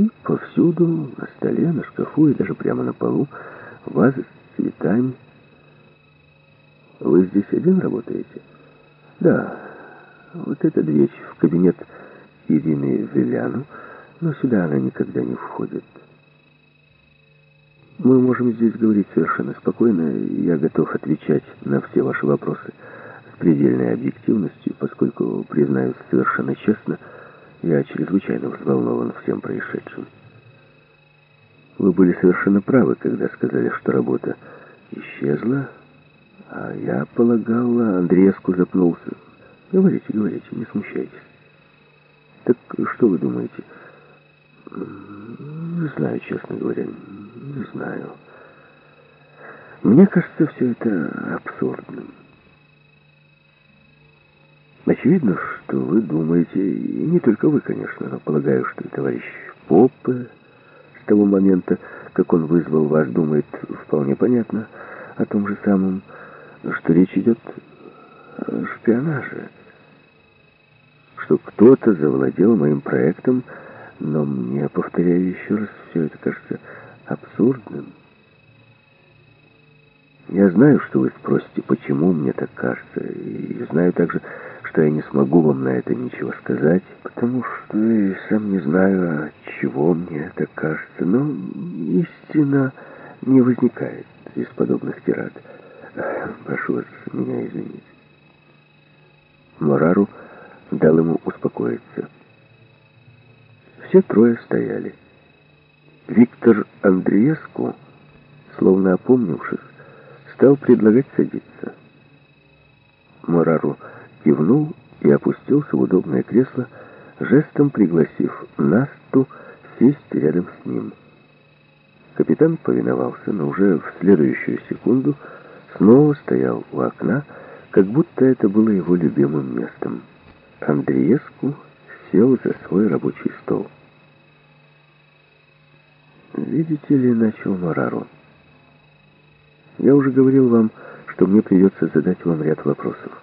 И повсюду, на столе, на шкафу и даже прямо на полу, вазы с цветами. Вы здесь один работаете? Да. Вот эта дверь в кабинет Ирины Виляну, но сюда она никогда не входит. Мы можем здесь говорить совершенно спокойно, я готов отвечать на все ваши вопросы с предельной объективностью, поскольку, признаюсь совершенно честно, я чрезвычайно взволнован всем происшедшим. Вы были совершенно правы, когда сказали, что работа исчезла, а я полагал, Андреевску запнулся. Говорите, говорите, не смущайтесь. Так что вы думаете? Не знаю, честно говоря, не знаю. Мне кажется, все это абсурдным. Очевидно, что вы думаете, и не только вы, конечно, но полагаю, что и товарищ Поппе с того момента, как он вызвал вас, думает вполне понятно о том же самом, что речь идет о шпионаже, что кто-то завладел моим проектом, но мне, повторяю еще раз, все это кажется абсурдным. Я знаю, что вы спросите, почему мне так кажется, и знаю также, что я не смогу вам на это ничего сказать, потому что я сам не знаю, от чего мне так кажется, но истина не возникает из подобных тирад. Прошу вас меня извинить. Морару дал ему успокоиться. Все трое стояли. Виктор Андреевску, словно опомнившись, стал предлагать садиться. Морару кивнул и опустился в удобное кресло, жестом пригласив Насту сесть рядом с ним. Капитан повиновался, но уже в следующую секунду снова стоял у окна, как будто это было его любимым местом. Андреевску сел за свой рабочий стол. «Видите ли, — начал Марару, — я уже говорил вам, что мне придется задать вам ряд вопросов.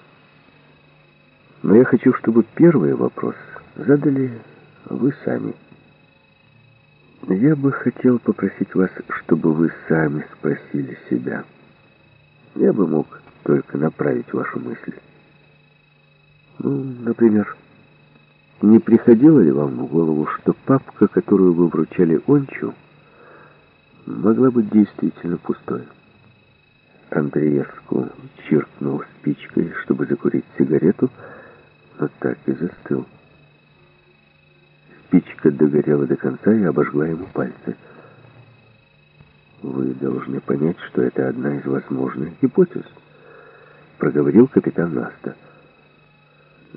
Но я хочу, чтобы первый вопрос задали вы сами. Я бы хотел попросить вас, чтобы вы сами спросили себя. Я бы мог только направить вашу мысль. Ну, например, не приходило ли вам в голову, что папка, которую вы вручали Ончу, могла быть действительно пустой? Андреевску чиркнул спичкой, чтобы закурить сигарету, но так и застыл. Спичка догорела до конца и обожгла ему пальцы. «Вы должны понять, что это одна из возможных гипотез», — проговорил капитан Наста.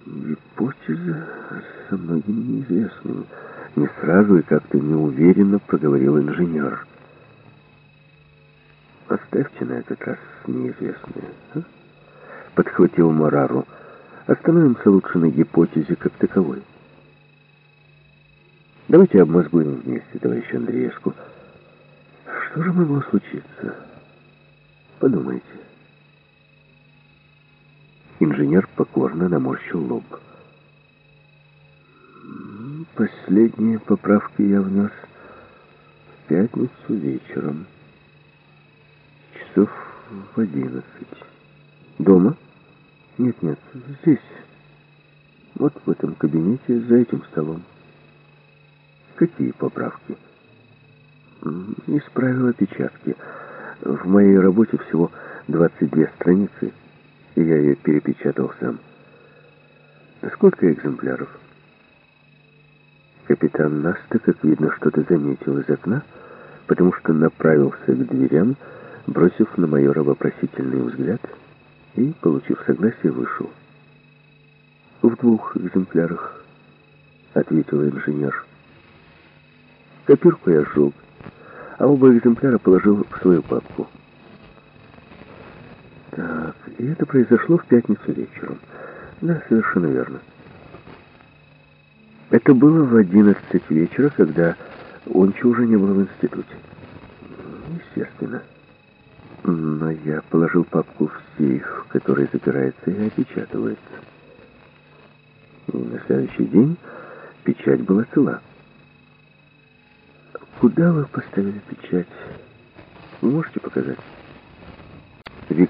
«Гипотеза со многими неизвестными», — не сразу и как-то неуверенно проговорил инженер. «Оставьте на этот раз неизвестные», а? — подхватил Морару. Остановимся лучше на гипотезе как таковой. Давайте обмозгуем вместе, товарищ Андреевску. Что же могло случиться? Подумайте. Инженер покорно наморщил лоб. Последние поправки я внес в пятницу вечером. Часов в одиннадцать. Дома? Нет, нет, здесь. Вот в этом кабинете, за этим столом. Какие поправки? Исправил опечатки. В моей работе всего 22 страницы, и я ее перепечатал сам. Сколько экземпляров? Капитан Наста, как видно, что-то заметил из окна, потому что направился к дверям, бросив на майора вопросительный взгляд — и, получив согласие, вышел. «В двух экземплярах», — ответил инженер. Копирку я сжег, а оба экземпляра положил в свою папку. Так, и это произошло в пятницу вечером. Да, совершенно верно. Это было в одиннадцать вечера, когда Онча уже не был в институте. Естественно. Но я положил папку в сейф, который запирается и опечатывается. И на следующий день печать была цела. Куда вы поставили печать? Вы можете показать?